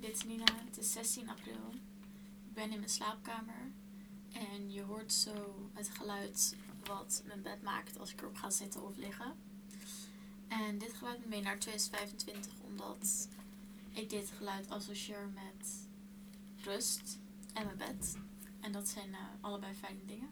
Dit is Nina. Het is 16 april. Ik ben in mijn slaapkamer. En je hoort zo het geluid wat mijn bed maakt als ik erop ga zitten of liggen. En dit geluid me mee naar 2025 omdat ik dit geluid associeer met rust en mijn bed. En dat zijn eh, allebei fijne dingen.